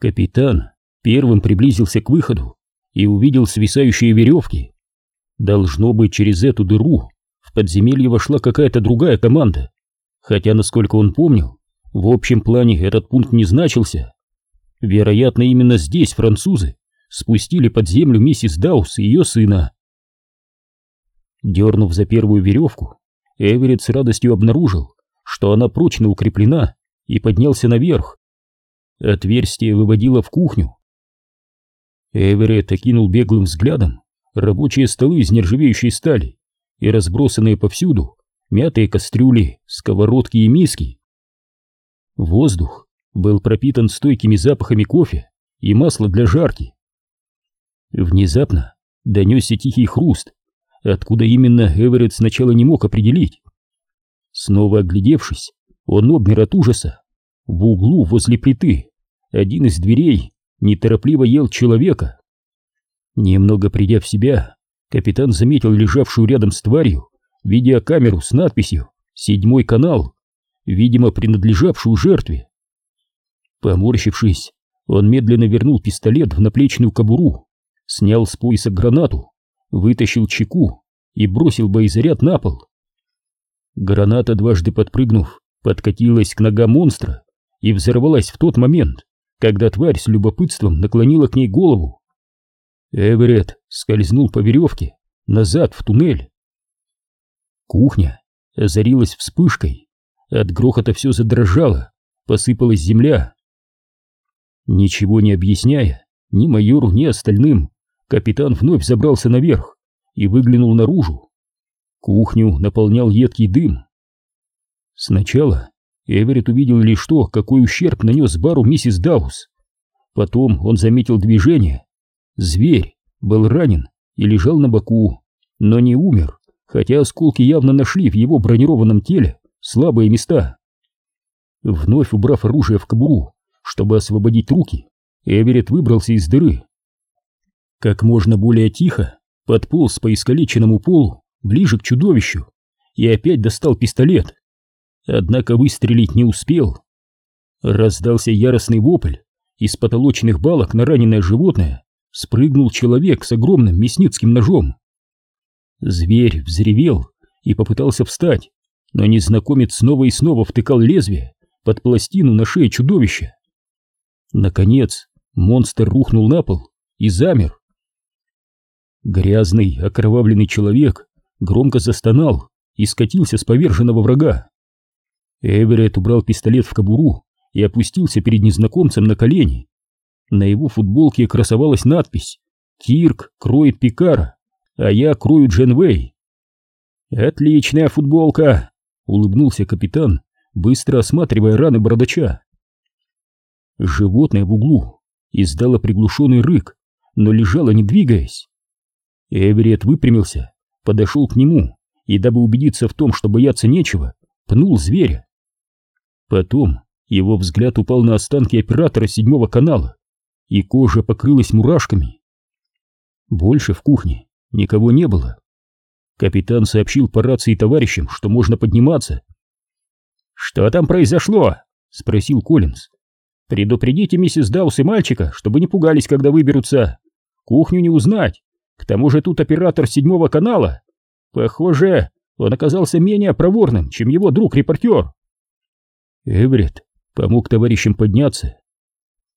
Капитан первым приблизился к выходу и увидел свисающие веревки. Должно быть, через эту дыру в подземелье вошла какая-то другая команда, хотя, насколько он помнил, в общем плане этот пункт не значился. Вероятно, именно здесь французы спустили под землю миссис Даус и ее сына. Дернув за первую веревку, Эверетт с радостью обнаружил, что она прочно укреплена, и поднялся наверх. Отверстие выводило в кухню. Эверетт окинул беглым взглядом рабочие столы из нержавеющей стали и разбросанные повсюду мятые кастрюли, сковородки и миски. Воздух был пропитан стойкими запахами кофе и масла для жарки. Внезапно донесся тихий хруст, откуда именно Эверетт сначала не мог определить. Снова оглядевшись, он обмер от ужаса. В углу возле плиты один из дверей неторопливо ел человека. Немного придя в себя, капитан заметил лежавшую рядом с тварью видеокамеру с надписью «Седьмой канал», видимо, принадлежавшую жертве. Поморщившись, он медленно вернул пистолет в наплечную кобуру, снял с пояса гранату, вытащил чеку и бросил боезаряд на пол. Граната, дважды подпрыгнув, подкатилась к ногам монстра и взорвалась в тот момент, когда тварь с любопытством наклонила к ней голову. Эверетт скользнул по веревке назад в туннель. Кухня озарилась вспышкой, от грохота все задрожало, посыпалась земля. Ничего не объясняя ни майору, ни остальным, капитан вновь забрался наверх и выглянул наружу. Кухню наполнял едкий дым. Сначала Эверетт увидел лишь то, какой ущерб нанес бару миссис Даус. Потом он заметил движение. Зверь был ранен и лежал на боку, но не умер, хотя осколки явно нашли в его бронированном теле слабые места. Вновь убрав оружие в кобуру, чтобы освободить руки, Эверетт выбрался из дыры. Как можно более тихо подполз по искалеченному полу ближе к чудовищу и опять достал пистолет однако выстрелить не успел. Раздался яростный вопль, из потолочных балок на раненое животное спрыгнул человек с огромным мясницким ножом. Зверь взревел и попытался встать, но незнакомец снова и снова втыкал лезвие под пластину на шее чудовища. Наконец, монстр рухнул на пол и замер. Грязный, окровавленный человек громко застонал и скатился с поверженного врага. Эверетт убрал пистолет в кобуру и опустился перед незнакомцем на колени. На его футболке красовалась надпись «Кирк кроет Пикара, а я крою Дженвей». «Отличная футболка!» — улыбнулся капитан, быстро осматривая раны бородача. Животное в углу издало приглушенный рык, но лежало не двигаясь. Эверетт выпрямился, подошел к нему и, дабы убедиться в том, что бояться нечего, пнул зверя. Потом его взгляд упал на останки оператора седьмого канала, и кожа покрылась мурашками. Больше в кухне никого не было. Капитан сообщил по рации товарищам, что можно подниматься. «Что там произошло?» — спросил Коллинз. «Предупредите миссис Даус и мальчика, чтобы не пугались, когда выберутся. Кухню не узнать. К тому же тут оператор седьмого канала. Похоже, он оказался менее проворным, чем его друг-репортер». Эврит помог товарищам подняться.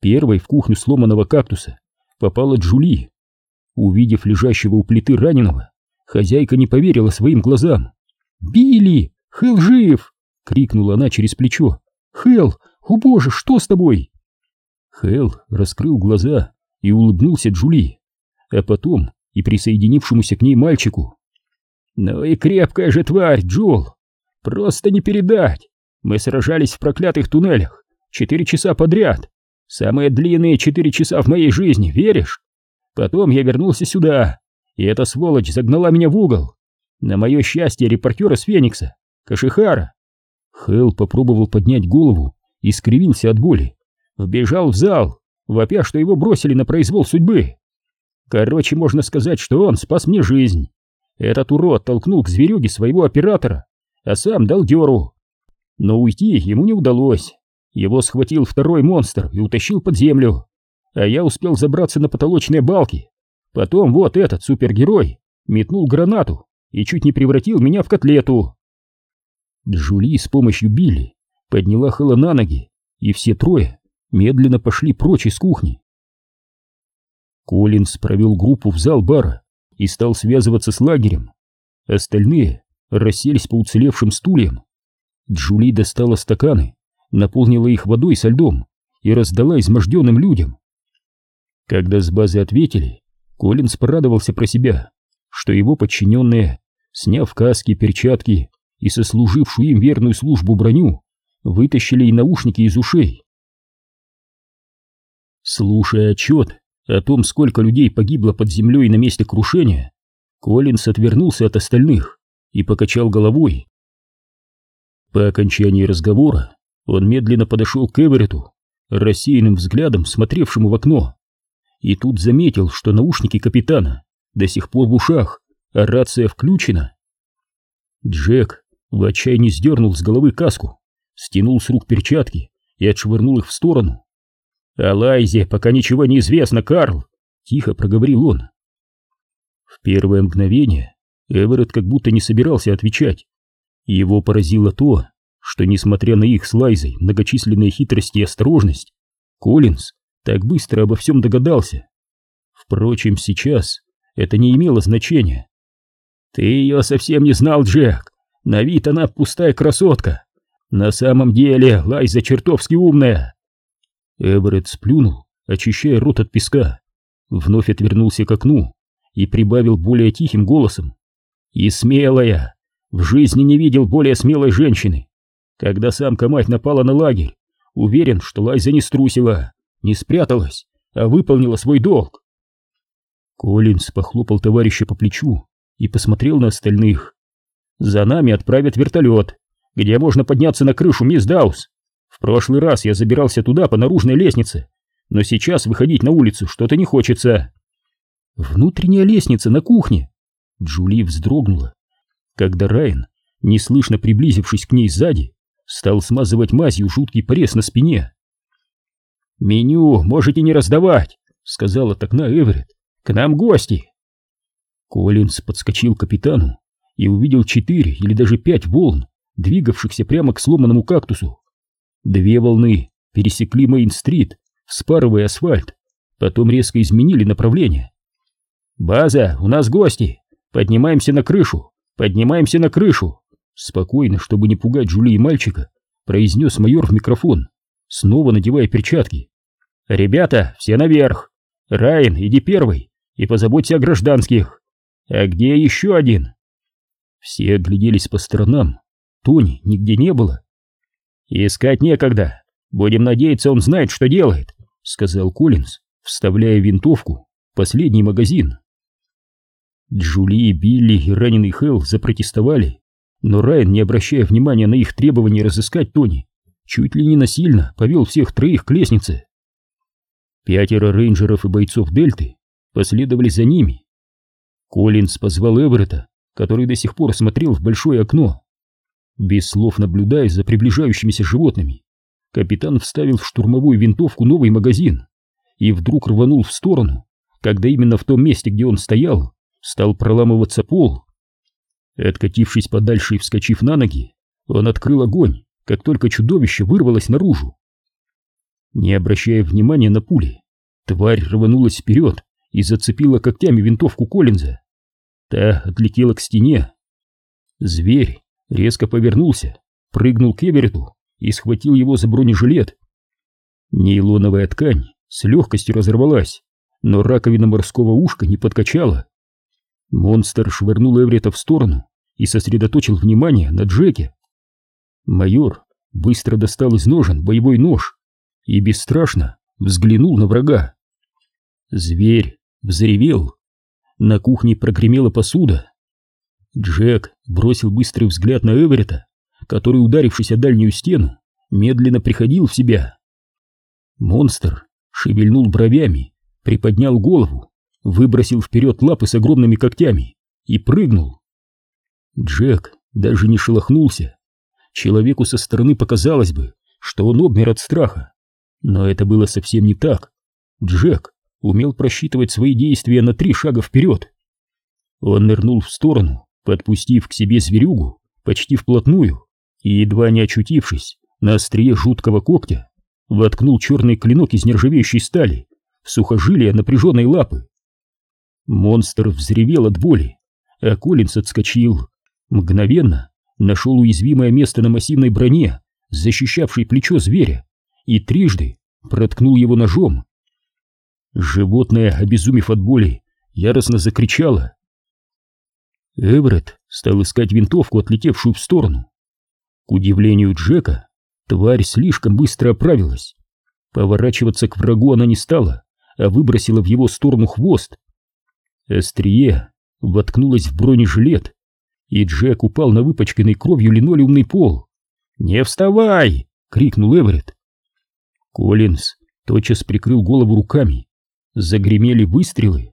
Первой в кухню сломанного кактуса попала Джули. Увидев лежащего у плиты раненого, хозяйка не поверила своим глазам. «Билли! Хэл жив!» — крикнула она через плечо. «Хэл! О боже, что с тобой?» Хэл раскрыл глаза и улыбнулся Джули, а потом и присоединившемуся к ней мальчику. «Ну и крепкая же тварь, Джул! Просто не передать! Мы сражались в проклятых туннелях четыре часа подряд. Самые длинные четыре часа в моей жизни, веришь? Потом я вернулся сюда, и эта сволочь загнала меня в угол. На мое счастье, репортер из Феникса, Кашихара. Хелл попробовал поднять голову и скривился от боли. Вбежал в зал, вопя, что его бросили на произвол судьбы. Короче, можно сказать, что он спас мне жизнь. Этот урод толкнул к зверюге своего оператора, а сам дал дёру. Но уйти ему не удалось. Его схватил второй монстр и утащил под землю. а я успел забраться на потолочные балки. Потом вот этот супергерой метнул гранату и чуть не превратил меня в котлету. Джули с помощью Билли подняла Хэла на ноги, и все трое медленно пошли прочь из кухни. Коллинз провел группу в зал бара и стал связываться с лагерем. Остальные расселись по уцелевшим стульям. Джули достала стаканы, наполнила их водой со льдом и раздала изможденным людям. Когда с базы ответили, Коллинз порадовался про себя, что его подчиненные, сняв каски, перчатки и сослужившую им верную службу броню, вытащили и наушники из ушей. Слушая отчет о том, сколько людей погибло под землей на месте крушения, Коллинс отвернулся от остальных и покачал головой. По окончании разговора он медленно подошел к Эверету, рассеянным взглядом смотревшему в окно, и тут заметил, что наушники капитана до сих пор в ушах, а рация включена. Джек в отчаянии сдернул с головы каску, стянул с рук перчатки и отшвырнул их в сторону. «О Лайзе пока ничего не известно, Карл!» — тихо проговорил он. В первое мгновение Эверетт как будто не собирался отвечать. Его поразило то, что, несмотря на их с Лайзой многочисленные хитрости и осторожность, Коллинз так быстро обо всем догадался. Впрочем, сейчас это не имело значения. «Ты ее совсем не знал, Джек. На вид она пустая красотка. На самом деле Лайза чертовски умная». Эверетт сплюнул, очищая рот от песка, вновь отвернулся к окну и прибавил более тихим голосом. «И смелая! В жизни не видел более смелой женщины. Когда самка-мать напала на лагерь, уверен, что Лайза не струсила, не спряталась, а выполнила свой долг. Коллинз похлопал товарища по плечу и посмотрел на остальных. «За нами отправят вертолет, где можно подняться на крышу, мисс Даус. В прошлый раз я забирался туда по наружной лестнице, но сейчас выходить на улицу что-то не хочется». «Внутренняя лестница на кухне!» Джули вздрогнула, когда Райан, неслышно приблизившись к ней сзади, стал смазывать мазью жуткий порез на спине. «Меню можете не раздавать», — сказал от окна Эверетт. К нам гости!» Коллинз подскочил к капитану и увидел четыре или даже пять волн, двигавшихся прямо к сломанному кактусу. Две волны пересекли Мейн-стрит, вспарывая асфальт, потом резко изменили направление. «База, у нас гости! Поднимаемся на крышу! Поднимаемся на крышу!» Спокойно, чтобы не пугать Джули и мальчика, произнес майор в микрофон, снова надевая перчатки. «Ребята, все наверх! Райан, иди первый! и позаботься о гражданских. А где еще один? Все огляделись по сторонам. Тони нигде не было. Искать некогда. Будем надеяться, он знает, что делает, сказал Коллинз, вставляя винтовку в последний магазин. Джули, Билли и раненый Хелл запротестовали, но Райан, не обращая внимания на их требование разыскать Тони, чуть ли не насильно повел всех троих к лестнице. Пятеро рейнджеров и бойцов Дельты последовали за ними. Коллинз позвал Эверетта, который до сих пор смотрел в большое окно. Без слов наблюдая за приближающимися животными, капитан вставил в штурмовую винтовку новый магазин и вдруг рванул в сторону, когда именно в том месте, где он стоял, стал проламываться пол. Откатившись подальше и вскочив на ноги, он открыл огонь, как только чудовище вырвалось наружу. Не обращая внимания на пули, тварь рванулась вперед, и зацепила когтями винтовку Коллинза. Та отлетела к стене. Зверь резко повернулся, прыгнул к Эверету и схватил его за бронежилет. Нейлоновая ткань с легкостью разорвалась, но раковина морского ушка не подкачала. Монстр швырнул Эверета в сторону и сосредоточил внимание на Джеке. Майор быстро достал из ножен боевой нож и бесстрашно взглянул на врага. Зверь взревел. На кухне прогремела посуда. Джек бросил быстрый взгляд на Эверета, который, ударившись о дальнюю стену, медленно приходил в себя. Монстр шевельнул бровями, приподнял голову, выбросил вперед лапы с огромными когтями и прыгнул. Джек даже не шелохнулся. Человеку со стороны показалось бы, что он обмер от страха, но это было совсем не так. Джек умел просчитывать свои действия на три шага вперед. Он нырнул в сторону, подпустив к себе зверюгу почти вплотную и, едва не очутившись на острие жуткого когтя, воткнул черный клинок из нержавеющей стали в сухожилие напряженной лапы. Монстр взревел от боли, а Коллинс отскочил. Мгновенно нашел уязвимое место на массивной броне, защищавшей плечо зверя, и трижды проткнул его ножом. Животное, обезумев от боли, яростно закричало. Эверетт стал искать винтовку, отлетевшую в сторону. К удивлению Джека, тварь слишком быстро оправилась. Поворачиваться к врагу она не стала, а выбросила в его сторону хвост. Острие воткнулось в бронежилет, и Джек упал на выпачканный кровью линолеумный пол. «Не вставай!» — крикнул Эверетт. Коллинз тотчас прикрыл голову руками. Загремели выстрелы.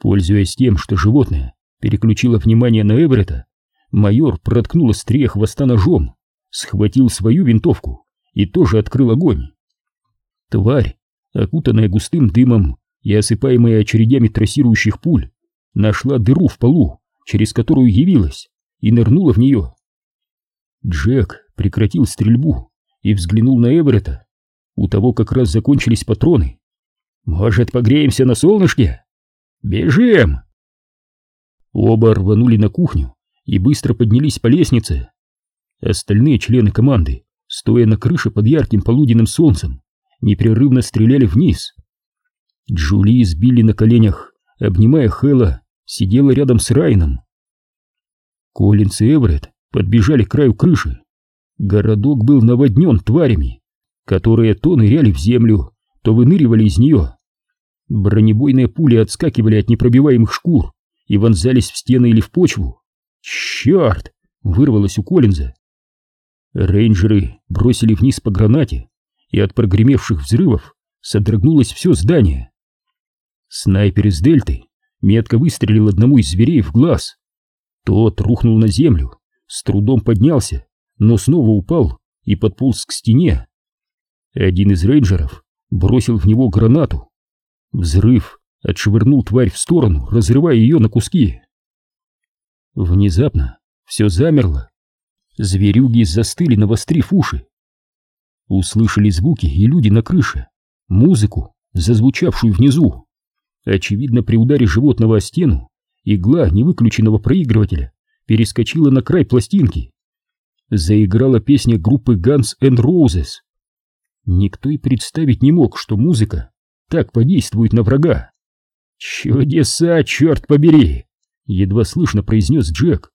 Пользуясь тем, что животное переключило внимание на Эверетта, майор проткнул острие хвоста ножом, схватил свою винтовку и тоже открыл огонь. Тварь, окутанная густым дымом и осыпаемая очередями трассирующих пуль, нашла дыру в полу, через которую явилась, и нырнула в нее. Джек прекратил стрельбу и взглянул на Эверетта. У того как раз закончились патроны. «Может, погреемся на солнышке? Бежим!» Оба рванули на кухню и быстро поднялись по лестнице. Остальные члены команды, стоя на крыше под ярким полуденным солнцем, непрерывно стреляли вниз. Джули сбили на коленях, обнимая Хэлла, сидела рядом с Райном. Коллинс и Эверетт подбежали к краю крыши. Городок был наводнен тварями, которые то ныряли в землю, то выныривали из нее. Бронебойные пули отскакивали от непробиваемых шкур и вонзались в стены или в почву. «Черт!» — вырвалось у Коллинза. Рейнджеры бросили вниз по гранате, и от прогремевших взрывов содрогнулось все здание. Снайпер из Дельты метко выстрелил одному из зверей в глаз. Тот рухнул на землю, с трудом поднялся, но снова упал и подполз к стене. Один из рейнджеров бросил в него гранату. Взрыв отшвырнул тварь в сторону, разрывая ее на куски. Внезапно все замерло. Зверюги застыли, навострив уши. Услышали звуки и люди на крыше, музыку, зазвучавшую внизу. Очевидно, при ударе животного о стену игла невыключенного проигрывателя перескочила на край пластинки. Заиграла песня группы Guns N' Roses. Никто и представить не мог, что музыка так подействует на врага. «Чудеса, черт побери!» — едва слышно произнес Джек.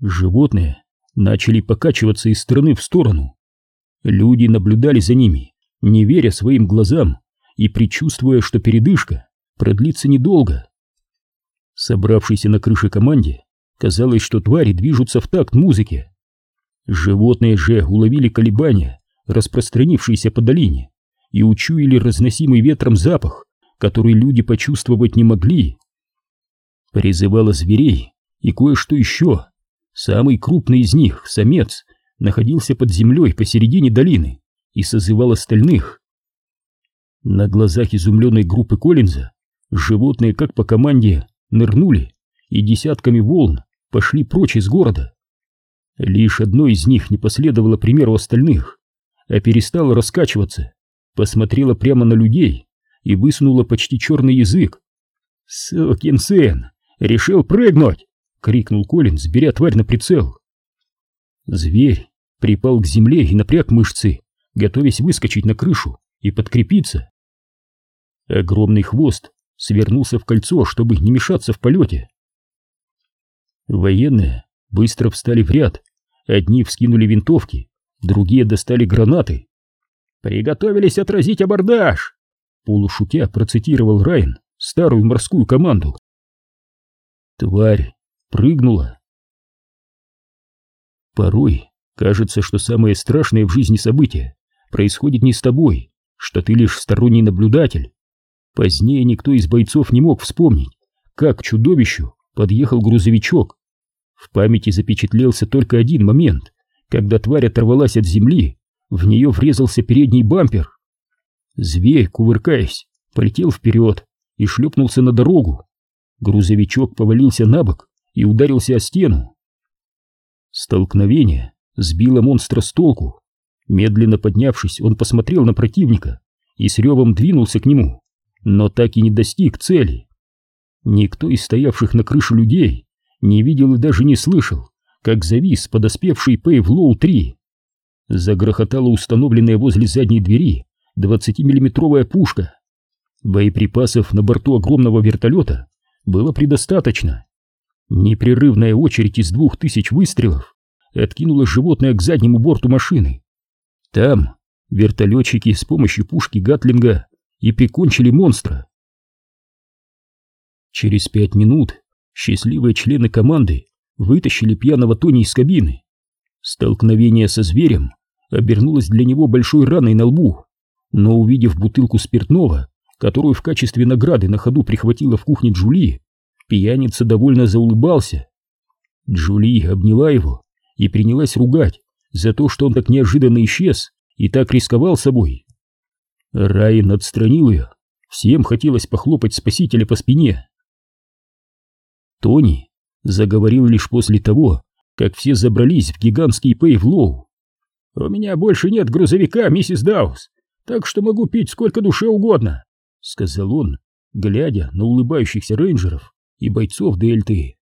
Животные начали покачиваться из стороны в сторону. Люди наблюдали за ними, не веря своим глазам и предчувствуя, что передышка продлится недолго. Собравшейся на крыше команде казалось, что твари движутся в такт музыке. Животные же уловили колебания, распространившиеся по долине, и учуяли разносимый ветром запах, который люди почувствовать не могли. Призывала зверей и кое-что еще. Самый крупный из них, самец, находился под землей посередине долины и созывал остальных. На глазах изумленной группы Коллинза животные, как по команде, нырнули и десятками волн пошли прочь из города. Лишь одно из них не последовало примеру остальных, а перестало раскачиваться, посмотрела прямо на людей и высунула почти черный язык. «Сукин сын! Решил прыгнуть!» — крикнул Коллинз, беря тварь на прицел. Зверь припал к земле и напряг мышцы, готовясь выскочить на крышу и подкрепиться. Огромный хвост свернулся в кольцо, чтобы не мешаться в полете. Военные быстро встали в ряд, одни вскинули винтовки, другие достали гранаты. «Приготовились отразить абордаж!» Полушутя процитировал Райан старую морскую команду. Тварь прыгнула. Порой кажется, что самое страшное в жизни событие происходит не с тобой, что ты лишь сторонний наблюдатель. Позднее никто из бойцов не мог вспомнить, как к чудовищу подъехал грузовичок. В памяти запечатлелся только один момент, когда тварь оторвалась от земли, в нее врезался передний бампер. Зверь, кувыркаясь, полетел вперед и шлепнулся на дорогу. Грузовичок повалился на бок и ударился о стену. Столкновение сбило монстра с толку. Медленно поднявшись, он посмотрел на противника и с ревом двинулся к нему, но так и не достиг цели. Никто из стоявших на крыше людей не видел и даже не слышал, как завис подоспевший Пейв Лоу-3. Загрохотала установленная возле задней двери 20-миллиметровая пушка. Боеприпасов на борту огромного вертолета было предостаточно. Непрерывная очередь из двух тысяч выстрелов откинула животное к заднему борту машины. Там вертолетчики с помощью пушки Гатлинга и прикончили монстра. Через пять минут счастливые члены команды вытащили пьяного Тони из кабины. Столкновение со зверем обернулось для него большой раной на лбу, но увидев бутылку спиртного, которую в качестве награды на ходу прихватила в кухне Джули, пьяница довольно заулыбался. Джули обняла его и принялась ругать за то, что он так неожиданно исчез и так рисковал собой. Райан отстранил ее, всем хотелось похлопать спасителя по спине. Тони заговорил лишь после того, как все забрались в гигантский Пейвлоу. «У меня больше нет грузовика, миссис Даус, так что могу пить сколько душе угодно», — сказал он, глядя на улыбающихся рейнджеров и бойцов ДЛТ.